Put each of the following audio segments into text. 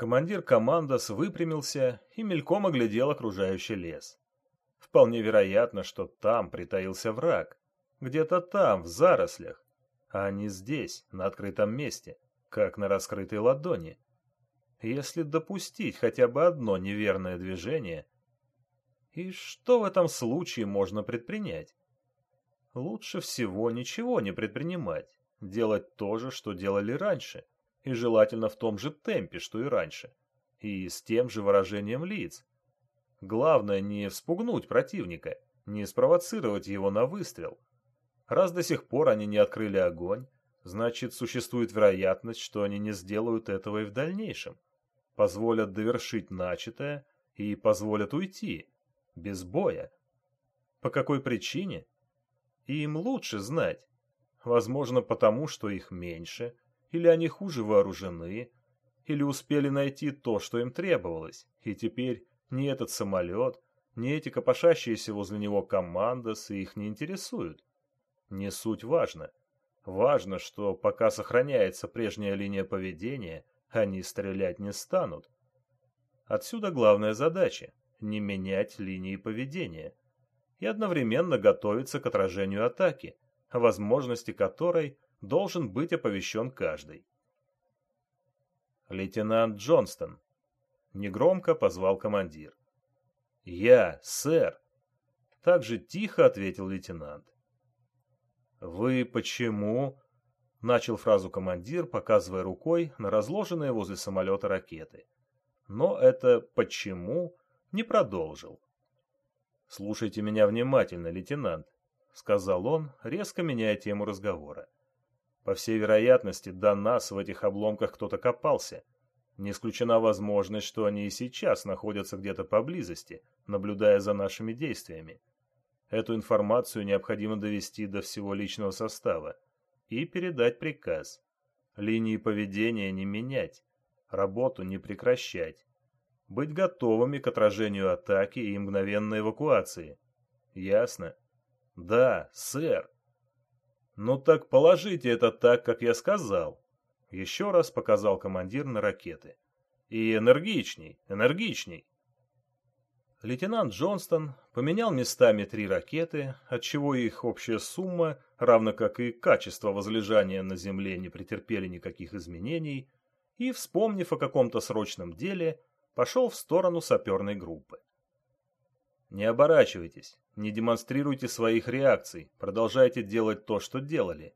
Командир командос выпрямился и мельком оглядел окружающий лес. Вполне вероятно, что там притаился враг. Где-то там, в зарослях. А не здесь, на открытом месте, как на раскрытой ладони. Если допустить хотя бы одно неверное движение... И что в этом случае можно предпринять? Лучше всего ничего не предпринимать, делать то же, что делали раньше, и желательно в том же темпе, что и раньше, и с тем же выражением лиц. Главное не вспугнуть противника, не спровоцировать его на выстрел. Раз до сих пор они не открыли огонь, значит существует вероятность, что они не сделают этого и в дальнейшем, позволят довершить начатое и позволят уйти, без боя. По какой причине? Им лучше знать. Возможно, потому, что их меньше, или они хуже вооружены, или успели найти то, что им требовалось, и теперь ни этот самолет, ни эти копошащиеся возле него командосы их не интересуют. Не суть важно. Важно, что пока сохраняется прежняя линия поведения, они стрелять не станут. Отсюда главная задача – не менять линии поведения и одновременно готовиться к отражению атаки, возможности которой должен быть оповещен каждый. Лейтенант Джонстон. Негромко позвал командир. «Я, сэр!» Так же тихо ответил лейтенант. «Вы почему?» — начал фразу командир, показывая рукой на разложенные возле самолета ракеты. Но это «почему» не продолжил. «Слушайте меня внимательно, лейтенант», — сказал он, резко меняя тему разговора. «По всей вероятности, до нас в этих обломках кто-то копался. Не исключена возможность, что они и сейчас находятся где-то поблизости, наблюдая за нашими действиями. Эту информацию необходимо довести до всего личного состава и передать приказ. Линии поведения не менять, работу не прекращать, быть готовыми к отражению атаки и мгновенной эвакуации. Ясно? Да, сэр. Ну так положите это так, как я сказал. Еще раз показал командир на ракеты. И энергичней, энергичней. Лейтенант Джонстон поменял местами три ракеты, отчего их общая сумма, равно как и качество возлежания на Земле, не претерпели никаких изменений, и, вспомнив о каком-то срочном деле, пошел в сторону саперной группы. Не оборачивайтесь, не демонстрируйте своих реакций, продолжайте делать то, что делали.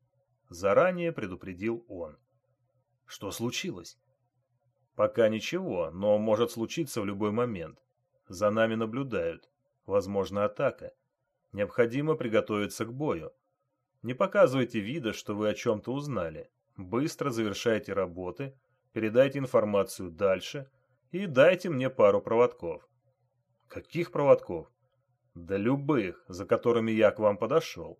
Заранее предупредил он. Что случилось? Пока ничего, но может случиться в любой момент. За нами наблюдают. Возможно, атака. Необходимо приготовиться к бою. Не показывайте вида, что вы о чем-то узнали. Быстро завершайте работы, передайте информацию дальше – и дайте мне пару проводков. Каких проводков? Да любых, за которыми я к вам подошел.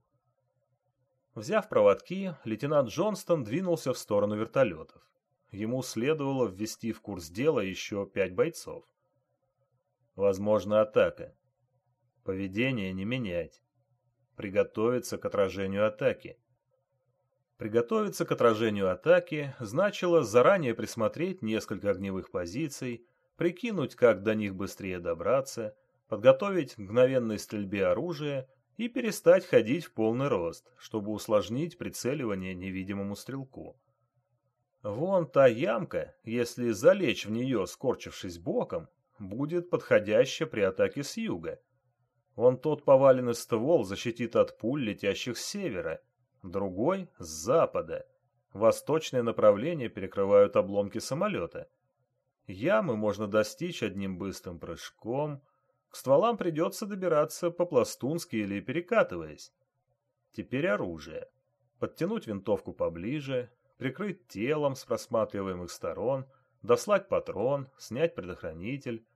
Взяв проводки, лейтенант Джонстон двинулся в сторону вертолетов. Ему следовало ввести в курс дела еще пять бойцов. Возможно, атака. Поведение не менять. Приготовиться к отражению атаки. Приготовиться к отражению атаки значило заранее присмотреть несколько огневых позиций, прикинуть, как до них быстрее добраться, подготовить к мгновенной стрельбе оружие и перестать ходить в полный рост, чтобы усложнить прицеливание невидимому стрелку. Вон та ямка, если залечь в нее, скорчившись боком, будет подходящая при атаке с юга. Вон тот поваленный ствол защитит от пуль, летящих с севера, другой — с запада. Восточное направление перекрывают обломки самолета. Ямы можно достичь одним быстрым прыжком. К стволам придется добираться по-пластунски или перекатываясь. Теперь оружие. Подтянуть винтовку поближе, прикрыть телом с просматриваемых сторон, дослать патрон, снять предохранитель.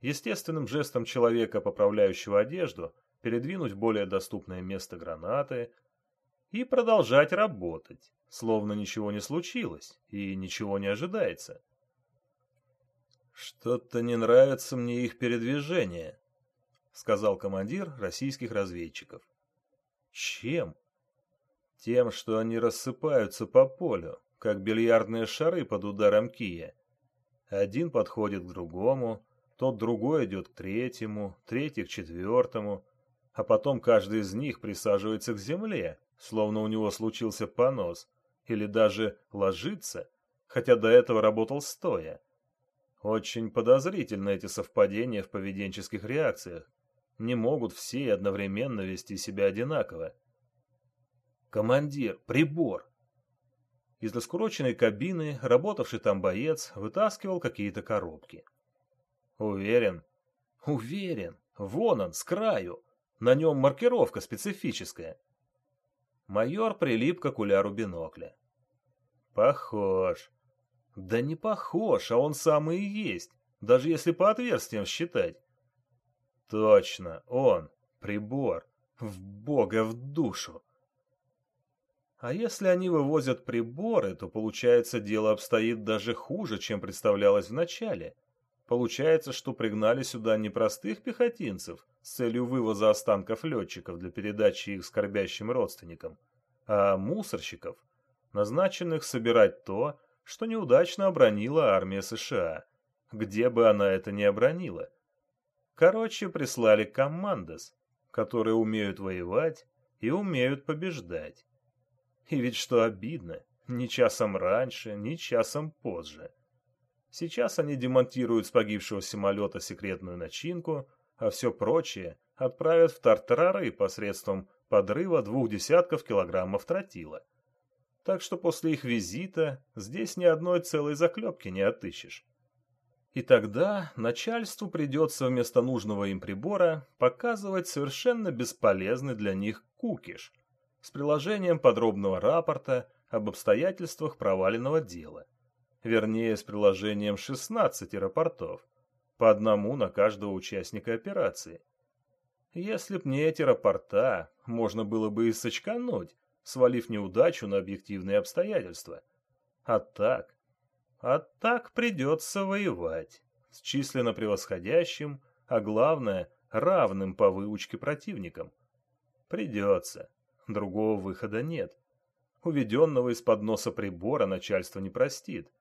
Естественным жестом человека, поправляющего одежду, передвинуть в более доступное место гранаты — и продолжать работать, словно ничего не случилось и ничего не ожидается. «Что-то не нравится мне их передвижение», — сказал командир российских разведчиков. «Чем?» «Тем, что они рассыпаются по полю, как бильярдные шары под ударом кия. Один подходит к другому, тот другой идет к третьему, третий к четвертому, а потом каждый из них присаживается к земле, словно у него случился понос, или даже ложится, хотя до этого работал стоя. Очень подозрительны эти совпадения в поведенческих реакциях. Не могут все одновременно вести себя одинаково. «Командир, прибор!» Из раскуроченной кабины работавший там боец вытаскивал какие-то коробки. «Уверен?» «Уверен. Вон он, с краю. На нем маркировка специфическая». Майор прилип к окуляру бинокля. «Похож». «Да не похож, а он самый и есть, даже если по отверстиям считать». «Точно, он, прибор, в бога в душу». А если они вывозят приборы, то получается дело обстоит даже хуже, чем представлялось вначале. Получается, что пригнали сюда не простых пехотинцев с целью вывоза останков летчиков для передачи их скорбящим родственникам, а мусорщиков, назначенных собирать то, что неудачно обронила армия США, где бы она это ни обронила. Короче, прислали командос, которые умеют воевать и умеют побеждать. И ведь что обидно, ни часом раньше, ни часом позже. Сейчас они демонтируют с погибшего самолета секретную начинку, а все прочее отправят в тартарары посредством подрыва двух десятков килограммов тротила. Так что после их визита здесь ни одной целой заклепки не отыщешь. И тогда начальству придется вместо нужного им прибора показывать совершенно бесполезный для них кукиш – с приложением подробного рапорта об обстоятельствах проваленного дела. Вернее, с приложением 16 рапортов, по одному на каждого участника операции. Если б не эти рапорта, можно было бы и сочкануть, свалив неудачу на объективные обстоятельства. А так... А так придется воевать с численно превосходящим, а главное, равным по выучке противником. Придется. Другого выхода нет. Уведенного из-под носа прибора начальство не простит.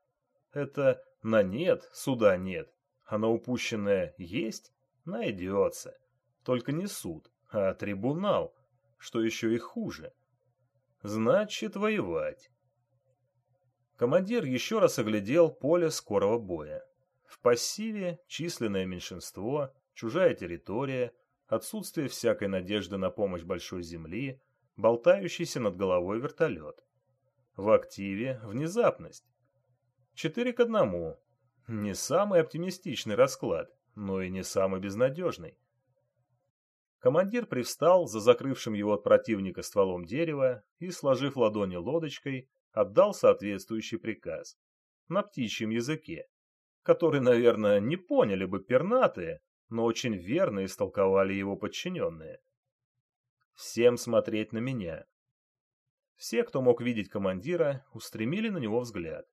Это на нет суда нет, а на упущенное есть найдется. Только не суд, а трибунал, что еще и хуже. Значит, воевать. Командир еще раз оглядел поле скорого боя. В пассиве численное меньшинство, чужая территория, отсутствие всякой надежды на помощь большой земли, болтающийся над головой вертолет. В активе внезапность. Четыре к одному. Не самый оптимистичный расклад, но и не самый безнадежный. Командир привстал за закрывшим его от противника стволом дерева и, сложив ладони лодочкой, отдал соответствующий приказ. На птичьем языке, который, наверное, не поняли бы пернатые, но очень верно истолковали его подчиненные. Всем смотреть на меня. Все, кто мог видеть командира, устремили на него взгляд.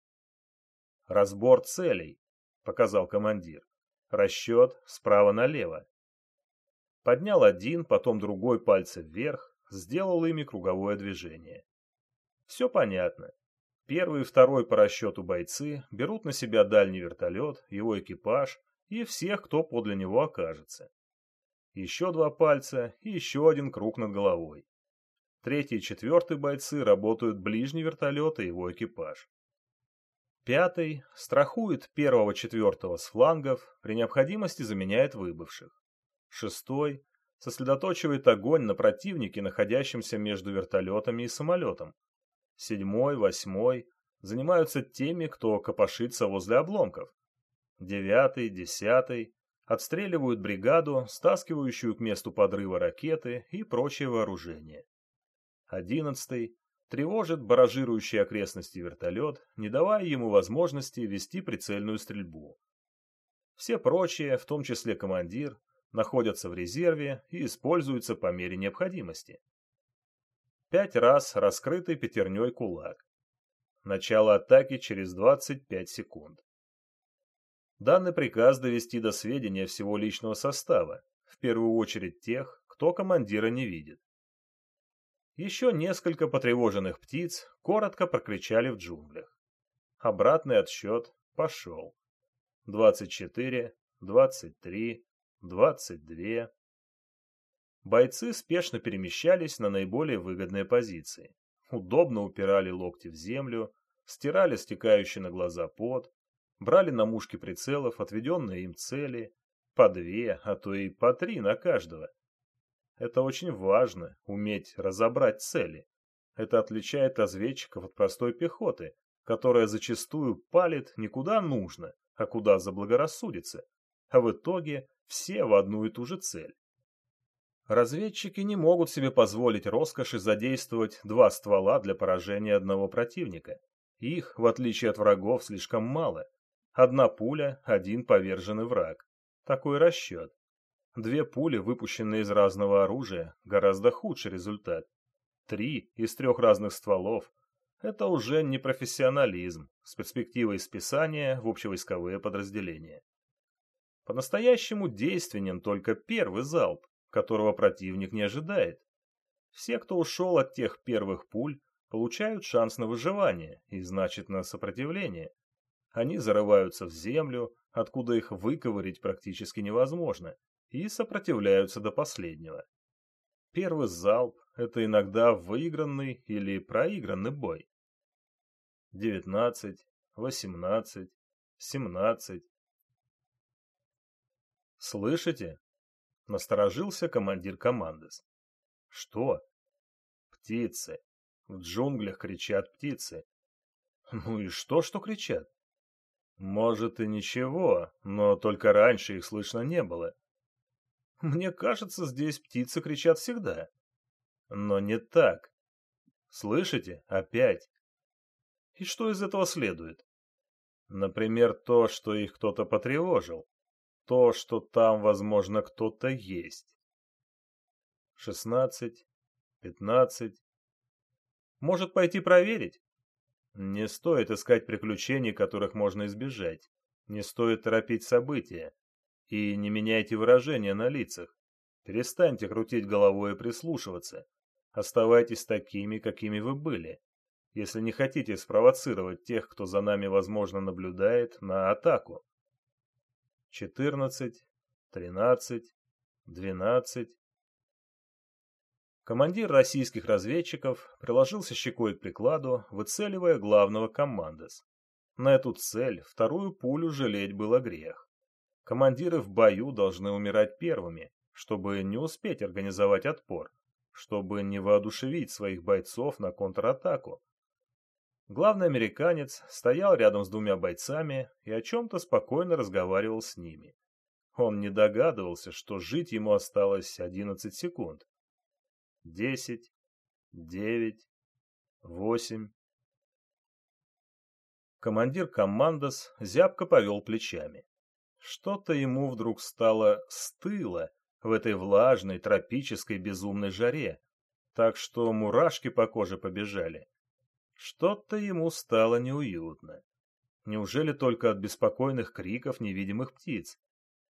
«Разбор целей», — показал командир. «Расчет справа налево». Поднял один, потом другой пальцы вверх, сделал ими круговое движение. Все понятно. Первый и второй по расчету бойцы берут на себя дальний вертолет, его экипаж и всех, кто подле него окажется еще два пальца и еще один круг над головой. Третий и четвертый бойцы работают ближний вертолет и его экипаж. Пятый страхует первого-четвертого с флангов, при необходимости заменяет выбывших. Шестой сосредоточивает огонь на противнике, находящемся между вертолетами и самолетом. Седьмой, восьмой занимаются теми, кто копошится возле обломков. Девятый, десятый отстреливают бригаду, стаскивающую к месту подрыва ракеты и прочее вооружение. Одиннадцатый тревожит баражирующий окрестности вертолет, не давая ему возможности вести прицельную стрельбу. Все прочие, в том числе командир, находятся в резерве и используются по мере необходимости. Пять раз раскрытый пятерней кулак. Начало атаки через 25 секунд. Данный приказ довести до сведения всего личного состава, в первую очередь тех, кто командира не видит. Еще несколько потревоженных птиц коротко прокричали в джунглях. Обратный отсчет пошел. двадцать четыре, двадцать две. Бойцы спешно перемещались на наиболее выгодные позиции. Удобно упирали локти в землю, стирали стекающий на глаза пот, брали на мушки прицелов отведенные им цели, по две, а то и по три на каждого. Это очень важно, уметь разобрать цели. Это отличает разведчиков от простой пехоты, которая зачастую палит не куда нужно, а куда заблагорассудится, а в итоге все в одну и ту же цель. Разведчики не могут себе позволить роскоши задействовать два ствола для поражения одного противника. Их, в отличие от врагов, слишком мало. Одна пуля, один поверженный враг. Такой расчет. Две пули, выпущенные из разного оружия, гораздо худший результат. Три из трех разных стволов – это уже не профессионализм с перспективой списания в общевойсковые подразделения. По-настоящему действенен только первый залп, которого противник не ожидает. Все, кто ушел от тех первых пуль, получают шанс на выживание и, значит, на сопротивление. Они зарываются в землю, откуда их выковырить практически невозможно, и сопротивляются до последнего. Первый залп – это иногда выигранный или проигранный бой. 19, 18, 17. «Слышите?» – насторожился командир командос. «Что?» «Птицы. В джунглях кричат птицы». «Ну и что, что кричат?» «Может и ничего, но только раньше их слышно не было. Мне кажется, здесь птицы кричат всегда. Но не так. Слышите? Опять. И что из этого следует? Например, то, что их кто-то потревожил. То, что там, возможно, кто-то есть. Шестнадцать, пятнадцать. Может пойти проверить? Не стоит искать приключений, которых можно избежать. Не стоит торопить события. И не меняйте выражения на лицах. Перестаньте крутить головой и прислушиваться. Оставайтесь такими, какими вы были. Если не хотите спровоцировать тех, кто за нами, возможно, наблюдает, на атаку. 14, 13, 12. Командир российских разведчиков приложился щекой к прикладу, выцеливая главного командос. На эту цель вторую пулю жалеть было грех. Командиры в бою должны умирать первыми, чтобы не успеть организовать отпор, чтобы не воодушевить своих бойцов на контратаку. Главный американец стоял рядом с двумя бойцами и о чем-то спокойно разговаривал с ними. Он не догадывался, что жить ему осталось 11 секунд. Десять, девять, восемь. Командир командос зябко повел плечами. Что-то ему вдруг стало стыло в этой влажной, тропической, безумной жаре, так что мурашки по коже побежали. Что-то ему стало неуютно. Неужели только от беспокойных криков невидимых птиц?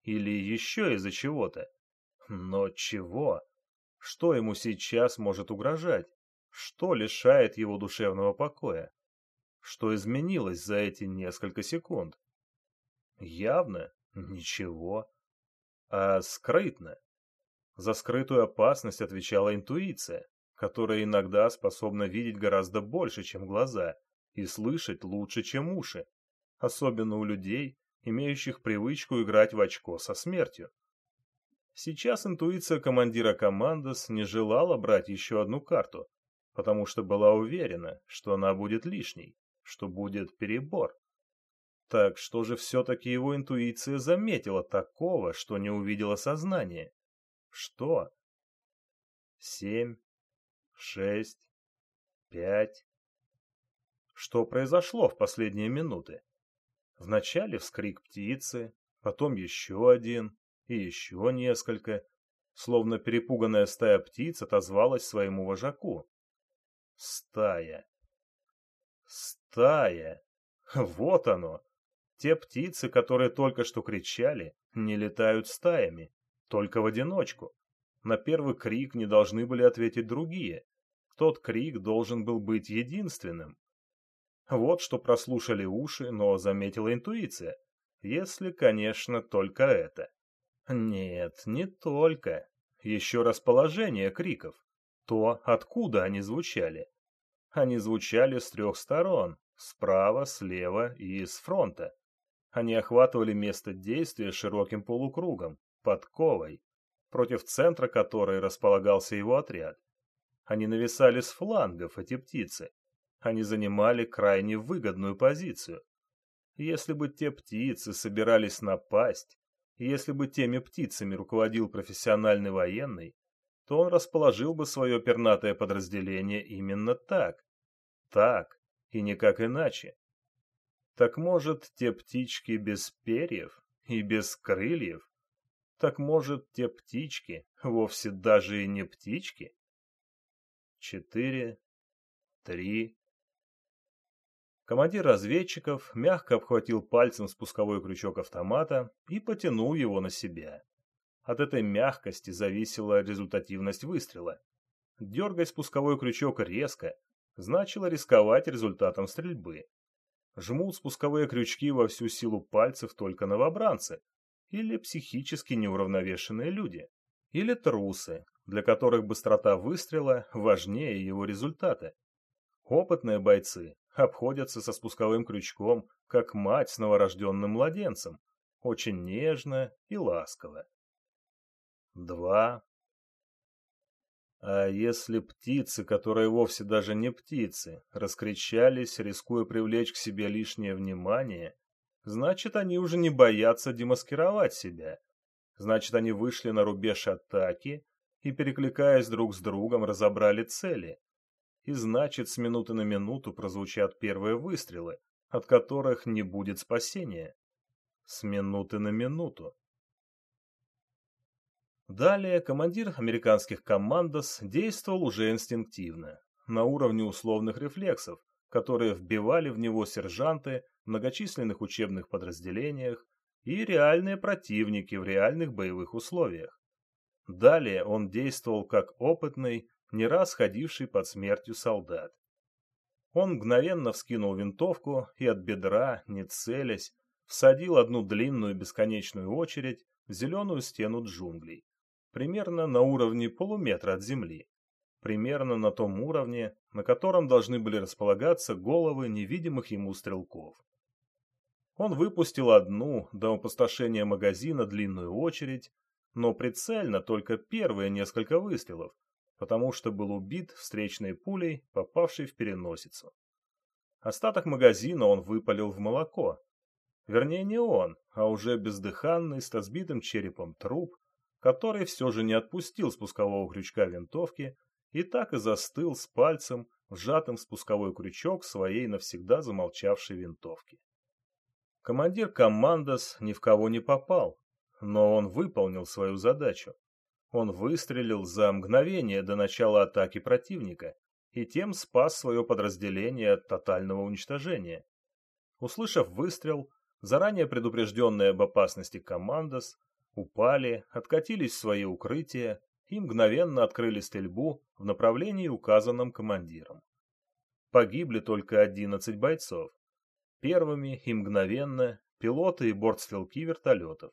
Или еще из-за чего-то? Но чего? Что ему сейчас может угрожать? Что лишает его душевного покоя? Что изменилось за эти несколько секунд? Явно Ничего. А скрытно? За скрытую опасность отвечала интуиция, которая иногда способна видеть гораздо больше, чем глаза, и слышать лучше, чем уши, особенно у людей, имеющих привычку играть в очко со смертью. Сейчас интуиция командира командос не желала брать еще одну карту, потому что была уверена, что она будет лишней, что будет перебор. Так что же все-таки его интуиция заметила такого, что не увидела сознание? Что? Семь, шесть, пять. Что произошло в последние минуты? Вначале вскрик птицы, потом еще один и еще несколько, словно перепуганная стая птиц отозвалась своему вожаку. Стая. Стая. Вот оно. Те птицы, которые только что кричали, не летают стаями, только в одиночку. На первый крик не должны были ответить другие. Тот крик должен был быть единственным. Вот что прослушали уши, но заметила интуиция. Если, конечно, только это. Нет, не только. Еще расположение криков. То, откуда они звучали. Они звучали с трех сторон. Справа, слева и с фронта. Они охватывали место действия широким полукругом, подковой, против центра которой располагался его отряд. Они нависали с флангов, эти птицы. Они занимали крайне выгодную позицию. Если бы те птицы собирались напасть, если бы теми птицами руководил профессиональный военный, то он расположил бы свое пернатое подразделение именно так. Так, и никак иначе. Так может, те птички без перьев и без крыльев? Так может, те птички вовсе даже и не птички? Четыре, три. Командир разведчиков мягко обхватил пальцем спусковой крючок автомата и потянул его на себя. От этой мягкости зависела результативность выстрела. Дергать спусковой крючок резко значило рисковать результатом стрельбы. Жмут спусковые крючки во всю силу пальцев только новобранцы или психически неуравновешенные люди, или трусы, для которых быстрота выстрела важнее его результата. Опытные бойцы обходятся со спусковым крючком, как мать с новорожденным младенцем, очень нежно и ласково. Два, а если птицы, которые вовсе даже не птицы, раскричались, рискуя привлечь к себе лишнее внимание, значит, они уже не боятся демаскировать себя. Значит, они вышли на рубеж атаки и, перекликаясь друг с другом, разобрали цели. И значит, с минуты на минуту прозвучат первые выстрелы, от которых не будет спасения. С минуты на минуту. Далее командир американских командос действовал уже инстинктивно, на уровне условных рефлексов, которые вбивали в него сержанты в многочисленных учебных подразделениях и реальные противники в реальных боевых условиях. Далее он действовал как опытный, не раз ходивший под смертью солдат. Он мгновенно вскинул винтовку и от бедра, не целясь, всадил одну длинную бесконечную очередь в зеленую стену джунглей примерно на уровне полуметра от земли, примерно на том уровне, на котором должны были располагаться головы невидимых ему стрелков. Он выпустил одну до опустошения магазина длинную очередь, но прицельно только первые несколько выстрелов, потому что был убит встречной пулей, попавшей в переносицу. Остаток магазина он выпалил в молоко. Вернее, не он, а уже бездыханный, с разбитым черепом труп, который все же не отпустил спускового крючка винтовки и так и застыл с пальцем, вжатым в спусковой крючок своей навсегда замолчавшей винтовки. Командир командос ни в кого не попал, но он выполнил свою задачу. Он выстрелил за мгновение до начала атаки противника и тем спас свое подразделение от тотального уничтожения. Услышав выстрел, заранее предупрежденный об опасности командос упали, откатились в свои укрытия и мгновенно открыли стрельбу в направлении, указанном командиром. Погибли только 11 бойцов. Первыми и мгновенно пилоты и бортстрелки вертолетов.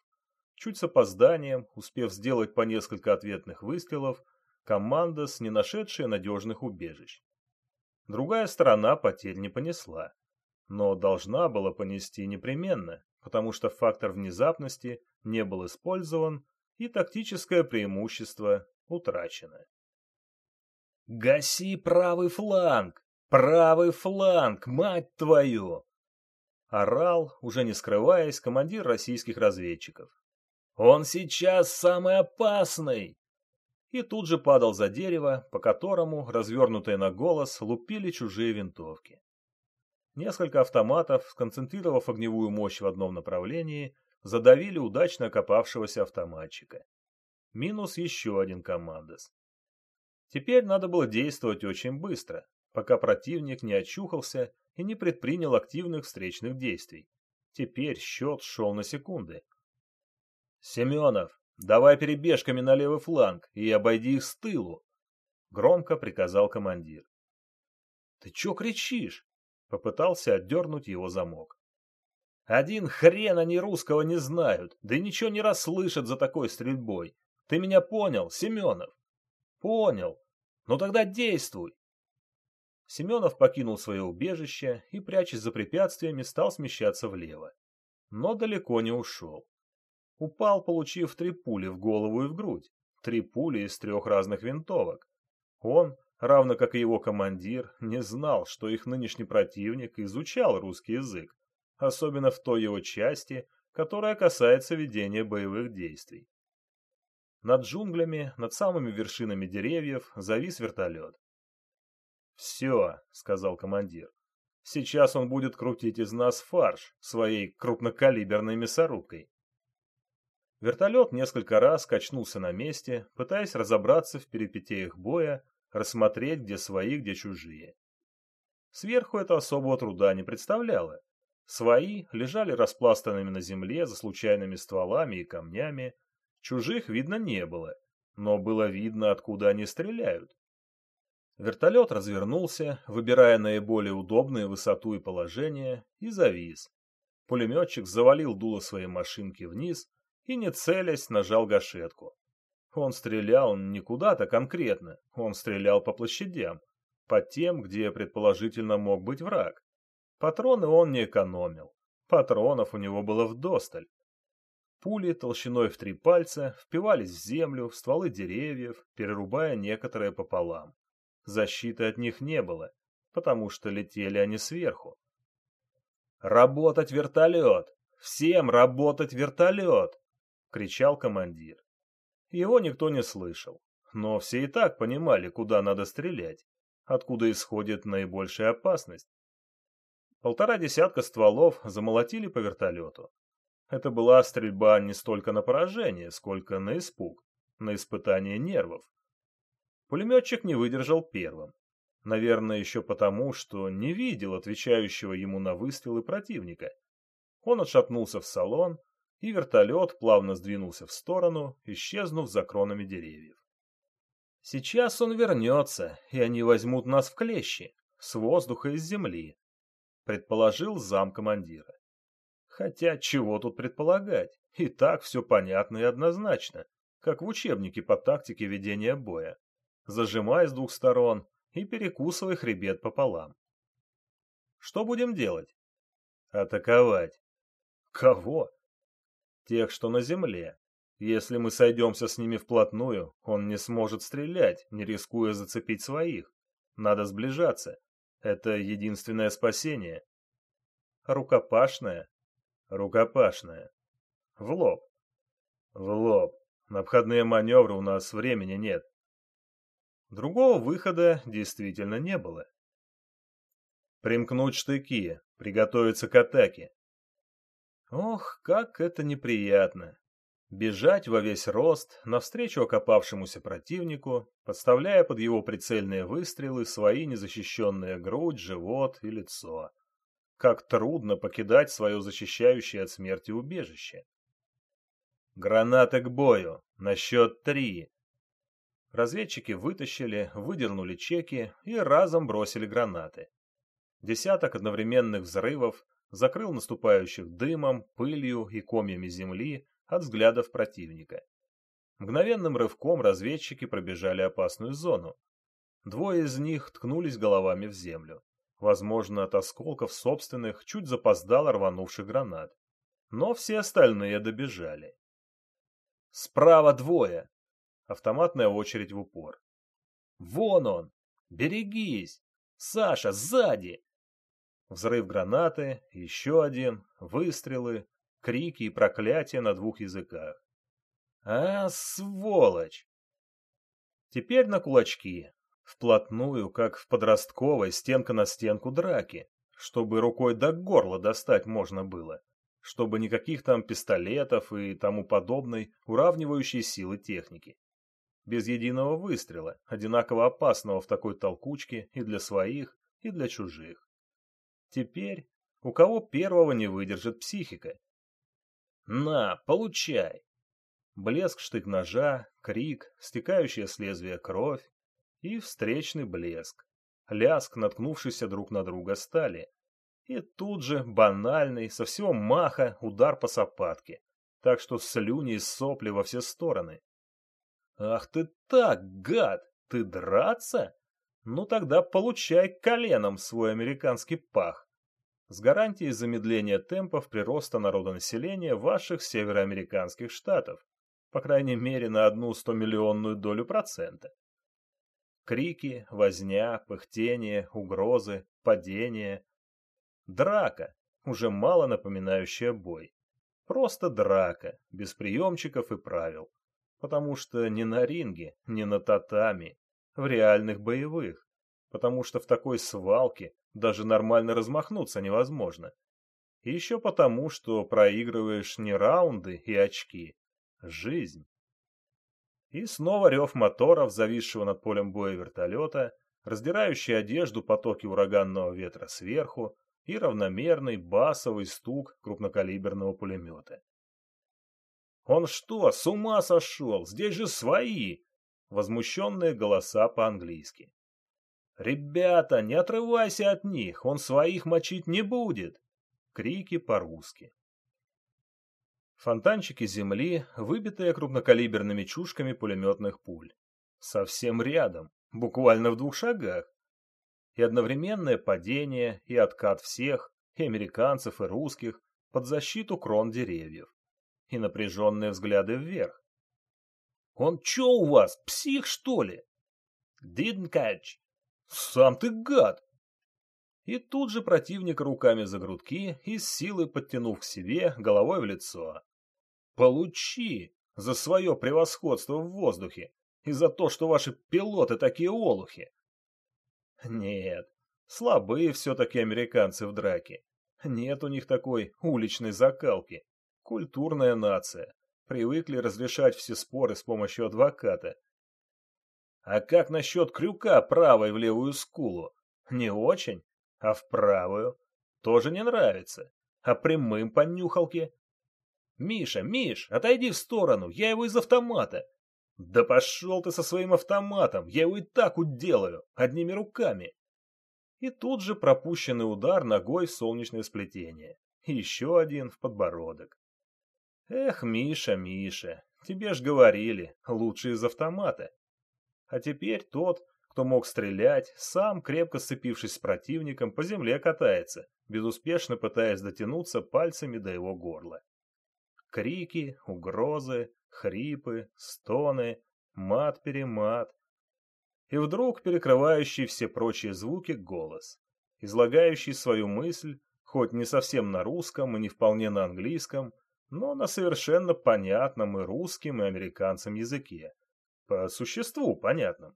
Чуть с опозданием, успев сделать по несколько ответных выстрелов, команда с не нашедшей надежных убежищ. Другая сторона потерь не понесла, но должна была понести непременно, потому что фактор внезапности не был использован и тактическое преимущество утрачено. «Гаси правый фланг! Правый фланг, мать твою!» Орал, уже не скрываясь, командир российских разведчиков. «Он сейчас самый опасный!» И тут же падал за дерево, по которому, развернутые на голос, лупили чужие винтовки. Несколько автоматов, сконцентрировав огневую мощь в одном направлении, задавили удачно окопавшегося автоматчика. Минус еще один командос. Теперь надо было действовать очень быстро, пока противник не очухался и не предпринял активных встречных действий. Теперь счет шел на секунды. «Семенов, давай перебежками на левый фланг и обойди их с тылу!» — громко приказал командир. «Ты чё кричишь?» Попытался отдернуть его замок. Один хрен они русского не знают, да и ничего не расслышат за такой стрельбой. Ты меня понял, Семенов? Понял. Ну тогда действуй. Семенов покинул свое убежище и, прячась за препятствиями, стал смещаться влево. Но далеко не ушел. Упал, получив три пули в голову и в грудь. Три пули из трех разных винтовок. Он, равно как и его командир, не знал, что их нынешний противник изучал русский язык, особенно в той его части, которая касается ведения боевых действий. Над джунглями, над самыми вершинами деревьев, завис вертолет. «Все», — сказал командир. «Сейчас он будет крутить из нас фарш своей крупнокалиберной мясорубкой». Вертолет несколько раз качнулся на месте, пытаясь разобраться в перипетиях боя, рассмотреть, где свои, где чужие. Сверху это особого труда не представляло. Свои лежали распластанными на земле за случайными стволами и камнями, чужих видно не было, но было видно, откуда они стреляют. Вертолет развернулся, выбирая наиболее удобную высоту и положение, и завис. Пулеметчик завалил дуло своей машинки вниз и, не целясь, нажал гашетку. Он стрелял не куда-то конкретно, он стрелял по площадям, по тем, где предположительно мог быть враг. Патроны он не экономил, патронов у него было вдосталь. Пули толщиной в три пальца впивались в землю, в стволы деревьев, перерубая некоторые пополам. Защиты от них не было, потому что летели они сверху. «Работать вертолет! Всем работать вертолет!» — кричал командир. Его никто не слышал, но все и так понимали, куда надо стрелять, откуда исходит наибольшая опасность. Полтора десятка стволов замолотили по вертолету. Это была стрельба не столько на поражение, сколько на испуг, на испытание нервов. Пулеметчик не выдержал первым. Наверное, еще потому, что не видел отвечающего ему на выстрелы противника. Он отшатнулся в салон, и вертолет плавно сдвинулся в сторону, исчезнув за кронами деревьев. Сейчас он вернется, и они возьмут нас в клещи, с воздуха и с земли, предположил зам командира. Хотя чего тут предполагать, и так все понятно и однозначно, как в учебнике по тактике ведения боя зажимай с двух сторон и перекусывай хребет пополам. Что будем делать? Атаковать. Кого? Тех, что на земле. Если мы сойдемся с ними вплотную, он не сможет стрелять, не рискуя зацепить своих. Надо сближаться. Это единственное спасение. Рукопашное? Рукопашное. В лоб. В лоб. На обходные маневры у нас времени нет. Другого выхода действительно не было. Примкнуть штыки, приготовиться к атаке. Ох, как это неприятно. Бежать во весь рост навстречу окопавшемуся противнику, подставляя под его прицельные выстрелы свои незащищенные грудь, живот и лицо. Как трудно покидать свое защищающее от смерти убежище. Гранаты к бою. На счет три. Разведчики вытащили, выдернули чеки и разом бросили гранаты. Десяток одновременных взрывов закрыл наступающих дымом, пылью и комьями земли от взглядов противника. Мгновенным рывком разведчики пробежали опасную зону. Двое из них ткнулись головами в землю, возможно, от осколков собственных, чуть запоздало рванувших гранат. Но все остальные добежали. «Справа двое!» Автоматная очередь в упор. «Вон он! Берегись! Саша, сзади!» Взрыв гранаты, еще один, выстрелы, крики и проклятия на двух языках. «А, сволочь!» Теперь на кулачки, вплотную, как в подростковой стенка на стенку драки, чтобы рукой до горла достать можно было, чтобы никаких там пистолетов и тому подобной уравнивающей силы техники без единого выстрела, одинаково опасного в такой толкучке и для своих, и для чужих. Теперь у кого первого не выдержит психика? «На, получай!» Блеск штык-ножа, крик, стекающая с лезвия кровь и встречный блеск, ляск, наткнувшийся друг на друга стали. И тут же банальный, со всего маха, удар по сапатке, так что слюни и сопли во все стороны. «Ах ты так, гад! Ты драться? Ну тогда получай коленом свой американский пах!» С гарантией замедления темпов прироста народонаселения ваших североамериканских штатов, по крайней мере на одну стомиллионную долю процента. Крики, возня, пыхтение, угрозы, падение. Драка, уже мало напоминающая бой. Просто драка, без приемчиков и правил. Потому что не на ринге, не на татами, в реальных боевых. Потому что в такой свалке даже нормально размахнуться невозможно. И еще потому, что проигрываешь не раунды и очки, жизнь. И снова рев моторов, зависшего над полем боя вертолета, раздирающий одежду потоки ураганного ветра сверху и равномерный басовый стук крупнокалиберного пулемета. «Он что, с ума сошел? Здесь же свои!» Возмущенные голоса по-английски. «Ребята, не отрывайся от них, он своих мочить не будет!» Крики по-русски. Фонтанчики земли, выбитые крупнокалиберными чушками пулеметных пуль. Совсем рядом, буквально в двух шагах. И одновременное падение, и откат всех, и американцев, и русских, под защиту крон деревьев. И напряженные взгляды вверх. «Он чё у вас, псих, что ли?» «Didn't catch». «Сам ты гад!» И тут же противник руками за грудки и с силой подтянув к себе головой в лицо. Получи за свое превосходство в воздухе и за то, что ваши пилоты такие олухи. Нет, слабые все-таки американцы в драке. Нет у них такой уличной закалки. Культурная нация. Привыкли разрешать все споры с помощью адвоката. А как насчет крюка правой в левую скулу? Не очень? А в правую? Тоже не нравится. А прямым по нюхалке? «Миша, Миш, отойди в сторону, я его из автомата!» «Да пошел ты со своим автоматом, я его и так уделаю, одними руками!» И тут же пропущенный удар ногой в солнечное сплетение. И еще один в подбородок. «Эх, Миша, Миша, тебе ж говорили, лучше из автомата!» А теперь тот, кто мог стрелять, сам, крепко сцепившись с противником, по земле катается, безуспешно пытаясь дотянуться пальцами до его горла. Крики, угрозы, хрипы, стоны, мат-перемат. И вдруг перекрывающий все прочие звуки голос, излагающий свою мысль, хоть не совсем на русском и не вполне на английском, но на совершенно понятном и русским, и американцам языке. По существу понятном.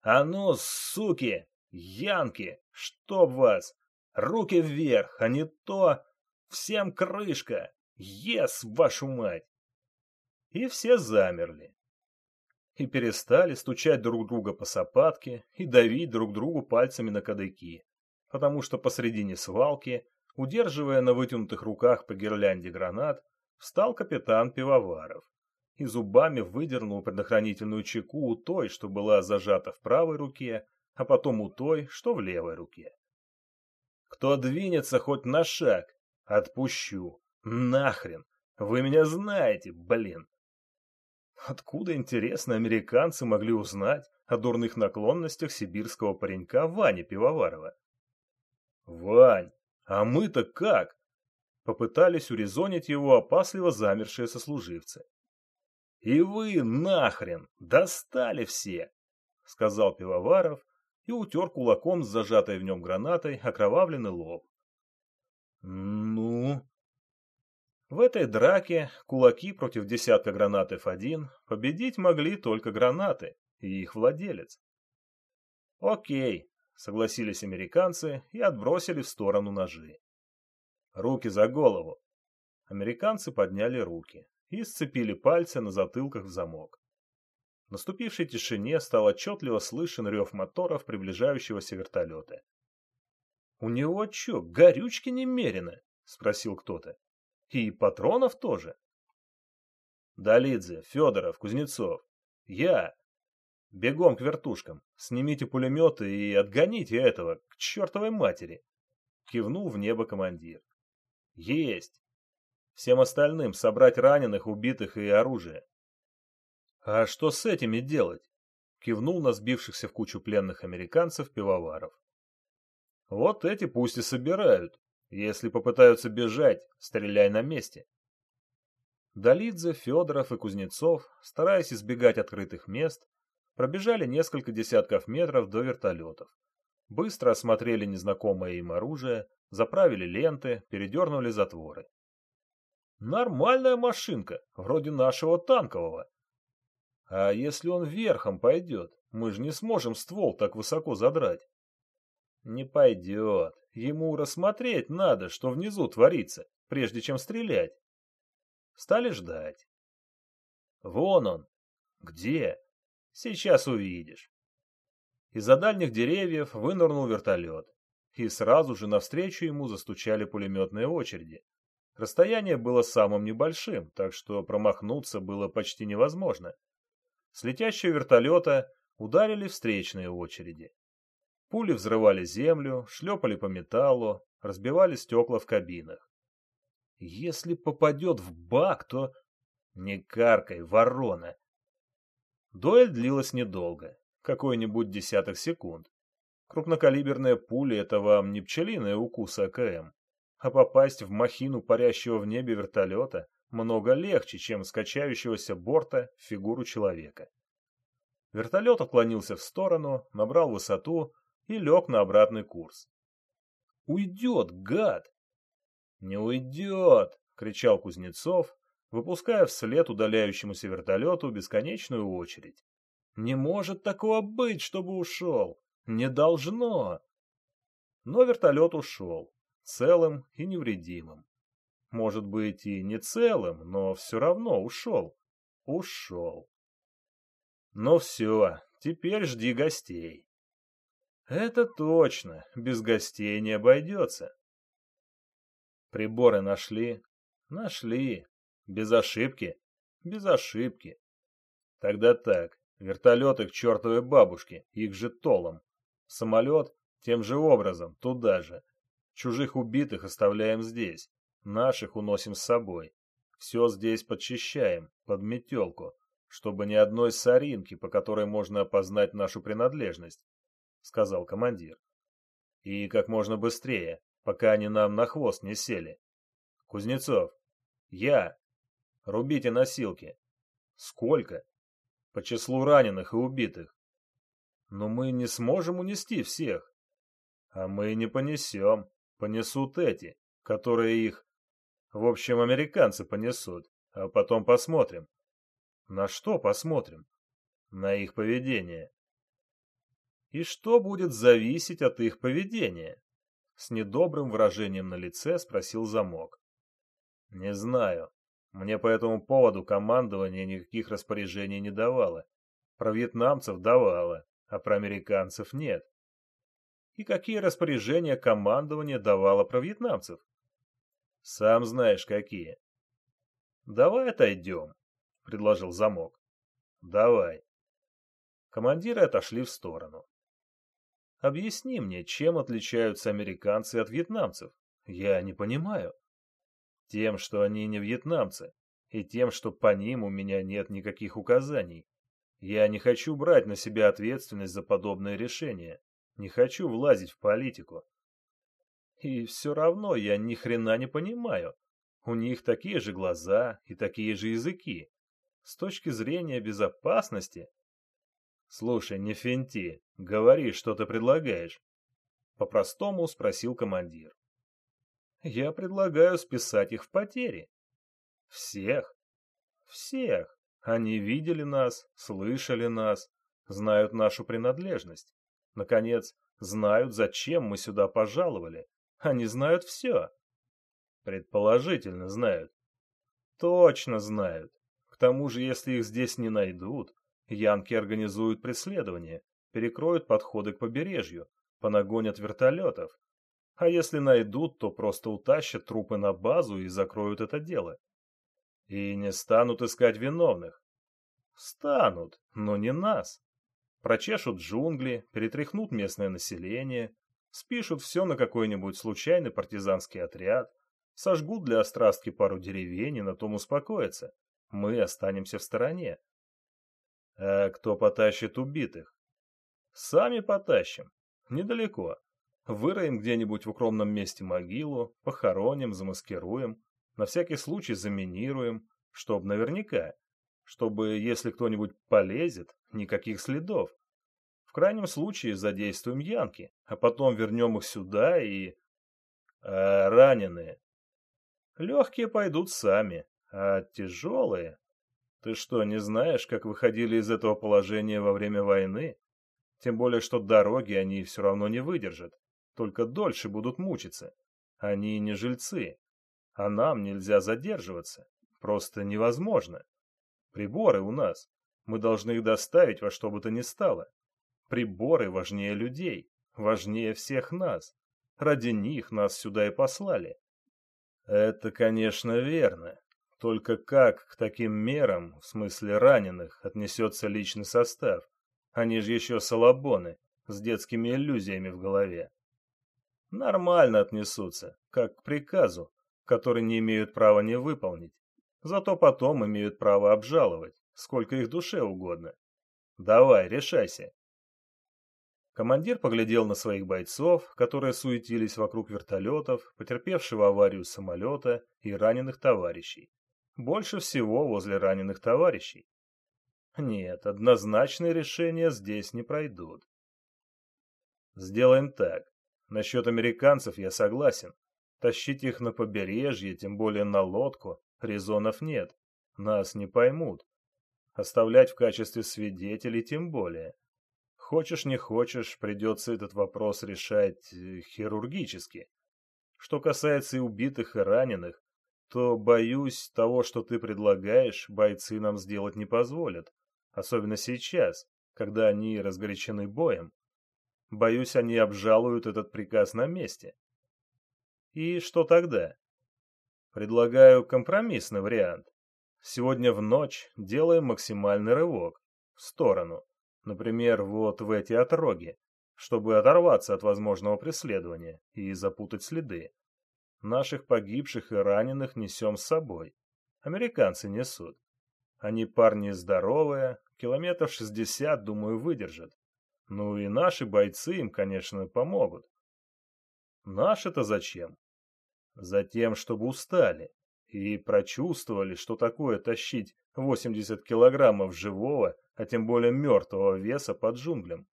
«А ну, суки! Янки! Чтоб вас! Руки вверх, а не то! Всем крышка! Ес, вашу мать! И все замерли. И перестали стучать друг друга по сапатке и давить друг другу пальцами на кадыки, потому что посредине свалки, удерживая на вытянутых руках по гирлянде гранат, встал капитан Пивоваров и зубами выдернул предохранительную чеку у той, что была зажата в правой руке, а потом у той, что в левой руке. «Кто двинется хоть на шаг, отпущу. Нахрен! Вы меня знаете, блин! Откуда, интересно, американцы могли узнать о дурных наклонностях сибирского паренька Вани Пивоварова? «Вань, а мы-то как?» Попытались урезонить его опасливо замершие сослуживцы. «И вы нахрен! Достали все!» — сказал Пивоваров и утер кулаком с зажатой в нем гранатой окровавленный лоб. «Ну?» В этой драке кулаки против десятка гранат F1 победить могли только гранаты и их владелец. Окей, согласились американцы и отбросили в сторону ножи. Руки за голову. Американцы подняли руки и сцепили пальцы на затылках в замок. В наступившей тишине стал отчетливо слышен рев моторов приближающегося вертолета. «У него что, горючки немерено?» — спросил кто-то. И патронов тоже. Долидзе, Федоров, Кузнецов. Я. Бегом к вертушкам. Снимите пулеметы и отгоните этого к чертовой матери. кивнул в небо командир. Есть. Всем остальным собрать раненых, убитых и оружие. А что с этими делать? Кивнул на сбившихся в кучу пленных американцев пивоваров. Вот эти пусть и собирают. Если попытаются бежать, стреляй на месте. Долидзе, Федоров и Кузнецов, стараясь избегать открытых мест, пробежали несколько десятков метров до вертолетов. Быстро осмотрели незнакомое им оружие, заправили ленты, передернули затворы. Нормальная машинка, вроде нашего танкового. А если он верхом пойдет, мы же не сможем ствол так высоко задрать. Не пойдет. Ему рассмотреть надо, что внизу творится, прежде чем стрелять. Стали ждать. Вон он. Где? Сейчас увидишь. Из-за дальних деревьев вынырнул вертолет. И сразу же навстречу ему застучали пулеметные очереди. Расстояние было самым небольшим, так что промахнуться было почти невозможно. С летящего вертолета ударили встречные очереди. Пули взрывали землю, шлепали по металлу, разбивали стекла в кабинах. Если попадет в бак, то... Не каркай, ворона! Дуэль длилась недолго, какой-нибудь десяток секунд. Крупнокалиберная пуля — это вам не пчелиная укус АКМ, а попасть в махину парящего в небе вертолета много легче, чем скачающегося борта фигуру человека. Вертолет отклонился в сторону, набрал высоту и лег на обратный курс. «Уйдет, гад!» «Не уйдет!» — кричал Кузнецов, выпуская вслед удаляющемуся вертолету бесконечную очередь. «Не может такого быть, чтобы ушел! Не должно!» Но вертолет ушел, целым и невредимым. Может быть, и не целым, но все равно ушел. Ушел. Ну все, теперь жди гостей. Это точно, без гостей не обойдется. Приборы нашли? Нашли. Без ошибки? Без ошибки. Тогда так, вертолеты к чертовой бабушке, их же толом. Самолет тем же образом, туда же. Чужих убитых оставляем здесь, наших уносим с собой. Все здесь подчищаем, под метелку, чтобы ни одной соринки, по которой можно опознать нашу принадлежность. — сказал командир. «И как можно быстрее, пока они нам на хвост не сели. Кузнецов, я. Рубите носилки. Сколько? По числу раненых и убитых. Но мы не сможем унести всех. А мы не понесем. Понесут эти, которые их... В общем, американцы понесут, а потом посмотрим. На что посмотрим? На их поведение. И что будет зависеть от их поведения? С недобрым выражением на лице спросил замок. Не знаю. Мне по этому поводу командование никаких распоряжений не давало. Про вьетнамцев давало, а про американцев нет. И какие распоряжения командование давало про вьетнамцев? Сам знаешь, какие. Давай отойдем, предложил замок. Давай. Командиры отошли в сторону. Объясни мне, чем отличаются американцы от вьетнамцев? Я не понимаю. Тем, что они не вьетнамцы, и тем, что по ним у меня нет никаких указаний. Я не хочу брать на себя ответственность за подобное решение. Не хочу влазить в политику. И все равно я ни хрена не понимаю. У них такие же глаза и такие же языки. С точки зрения безопасности «Слушай, не финти, говори, что ты предлагаешь». По-простому спросил командир. «Я предлагаю списать их в потери». «Всех?» «Всех. Они видели нас, слышали нас, знают нашу принадлежность. Наконец, знают, зачем мы сюда пожаловали. Они знают все». «Предположительно знают». «Точно знают. К тому же, если их здесь не найдут, Янки организуют преследование, перекроют подходы к побережью, понагонят вертолетов. А если найдут, то просто утащат трупы на базу и закроют это дело. И не станут искать виновных. Станут, но не нас. Прочешут джунгли, перетряхнут местное население, спишут все на какой-нибудь случайный партизанский отряд, сожгут для острастки пару деревень и на том успокоятся. Мы останемся в стороне. А кто потащит убитых? Сами потащим. Недалеко. Выроем где-нибудь в укромном месте могилу, похороним, замаскируем, на всякий случай заминируем, чтоб наверняка, чтобы, если кто-нибудь полезет, никаких следов. В крайнем случае задействуем янки, а потом вернем их сюда и... А раненые? Легкие пойдут сами, а тяжелые... Ты что, не знаешь, как выходили из этого положения во время войны? Тем более, что дороги они все равно не выдержат, только дольше будут мучиться. Они не жильцы, а нам нельзя задерживаться. Просто невозможно. Приборы у нас. Мы должны их доставить во что бы то ни стало. Приборы важнее людей, важнее всех нас. Ради них нас сюда и послали. Это, конечно, верно. Только как к таким мерам, в смысле раненых, отнесется личный состав? Они же еще салабоны, с детскими иллюзиями в голове. Нормально отнесутся, как к приказу, который не имеют права не выполнить. Зато потом имеют право обжаловать, сколько их душе угодно. Давай, решайся. Командир поглядел на своих бойцов, которые суетились вокруг вертолетов, потерпевшего аварию самолета и раненых товарищей. Больше всего возле раненых товарищей. Нет, однозначные решения здесь не пройдут. Сделаем так. Насчет американцев я согласен. Тащить их на побережье, тем более на лодку, резонов нет. Нас не поймут. Оставлять в качестве свидетелей тем более. Хочешь не хочешь, придется этот вопрос решать э, хирургически. Что касается и убитых, и раненых, то, боюсь, того, что ты предлагаешь, бойцы нам сделать не позволят. Особенно сейчас, когда они разгорячены боем. Боюсь, они обжалуют этот приказ на месте. И что тогда? Предлагаю компромиссный вариант. Сегодня в ночь делаем максимальный рывок. В сторону. Например, вот в эти отроги. Чтобы оторваться от возможного преследования и запутать следы. Наших погибших и раненых несем с собой. Американцы несут. Они парни здоровые, километров шестьдесят, думаю, выдержат. Ну и наши бойцы им, конечно, помогут. Наши-то зачем? Затем, чтобы устали и прочувствовали, что такое тащить 80 килограммов живого, а тем более мертвого веса под джунглям.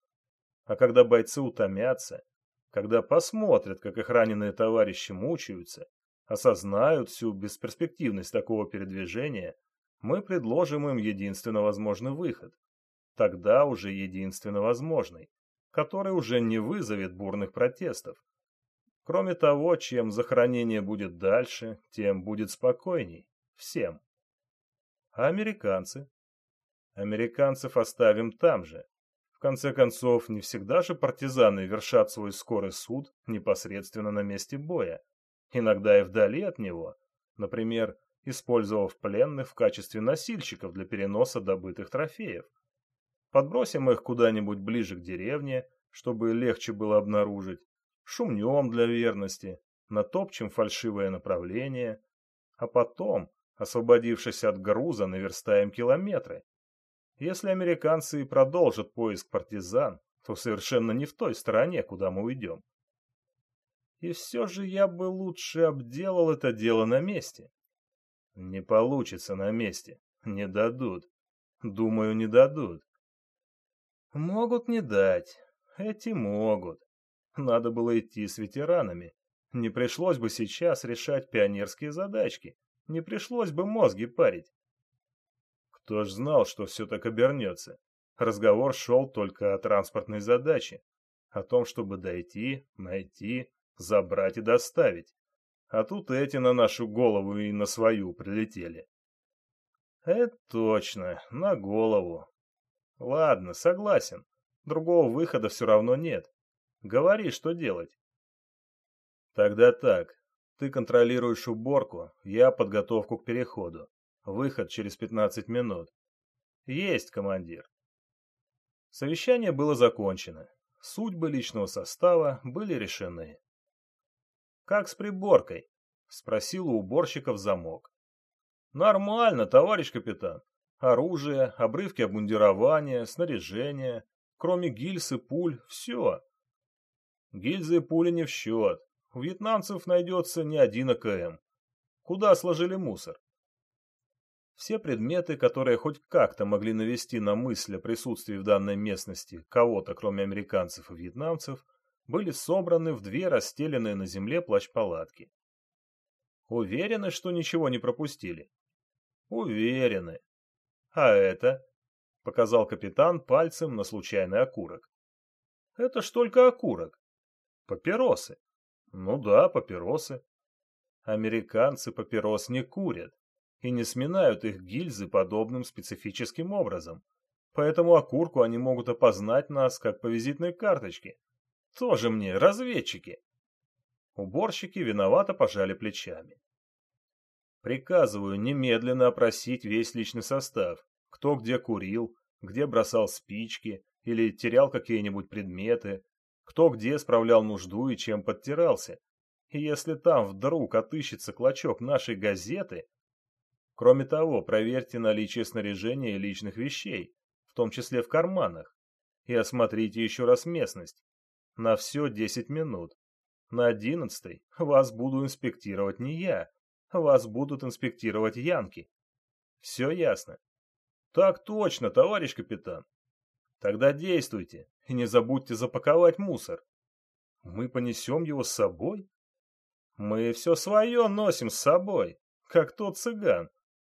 А когда бойцы утомятся, когда посмотрят, как их раненые товарищи мучаются, осознают всю бесперспективность такого передвижения, мы предложим им единственно возможный выход. Тогда уже единственно возможный, который уже не вызовет бурных протестов. Кроме того, чем захоронение будет дальше, тем будет спокойней. Всем. А американцы? Американцев оставим там же, в конце концов, не всегда же партизаны вершат свой скорый суд непосредственно на месте боя. Иногда и вдали от него, например, использовав пленных в качестве носильщиков для переноса добытых трофеев. Подбросим их куда-нибудь ближе к деревне, чтобы легче было обнаружить, шумнем для верности, натопчем фальшивое направление, а потом, освободившись от груза, наверстаем километры. Если американцы и продолжат поиск партизан, то совершенно не в той стороне, куда мы уйдем. И все же я бы лучше обделал это дело на месте. Не получится на месте. Не дадут. Думаю, не дадут. Могут не дать. Эти могут. Надо было идти с ветеранами. Не пришлось бы сейчас решать пионерские задачки. Не пришлось бы мозги парить. Кто ж знал, что все так обернется? Разговор шел только о транспортной задаче, о том, чтобы дойти, найти, забрать и доставить. А тут эти на нашу голову и на свою прилетели. Это точно, на голову. Ладно, согласен. Другого выхода все равно нет. Говори, что делать. Тогда так. Ты контролируешь уборку, я подготовку к переходу. Выход через 15 минут. Есть, командир. Совещание было закончено. судьбы личного состава были решены. «Как с приборкой?» — спросил у уборщиков замок. «Нормально, товарищ капитан. Оружие, обрывки обмундирования, снаряжение, кроме гильз и пуль, все. Гильзы и пули не в счет. У вьетнамцев найдется не один АКМ. Куда сложили мусор? Все предметы, которые хоть как-то могли навести на мысль о присутствии в данной местности кого-то, кроме американцев и вьетнамцев, были собраны в две расстеленные на земле плащ-палатки. Уверены, что ничего не пропустили? Уверены. А это? Показал капитан пальцем на случайный окурок. Это ж только окурок. Папиросы. Ну да, папиросы. Американцы папирос не курят и не сминают их гильзы подобным специфическим образом. Поэтому окурку они могут опознать нас как по визитной карточке. Тоже мне разведчики. Уборщики виновато пожали плечами. Приказываю немедленно опросить весь личный состав, кто где курил, где бросал спички или терял какие-нибудь предметы, кто где справлял нужду и чем подтирался. И если там вдруг отыщется клочок нашей газеты... Кроме того, проверьте наличие снаряжения и личных вещей, в том числе в карманах, и осмотрите еще раз местность. На все 10 минут. На одиннадцатой вас буду инспектировать не я, вас будут инспектировать янки. Все ясно? Так точно, товарищ капитан. Тогда действуйте и не забудьте запаковать мусор. Мы понесем его с собой? Мы все свое носим с собой, как тот цыган.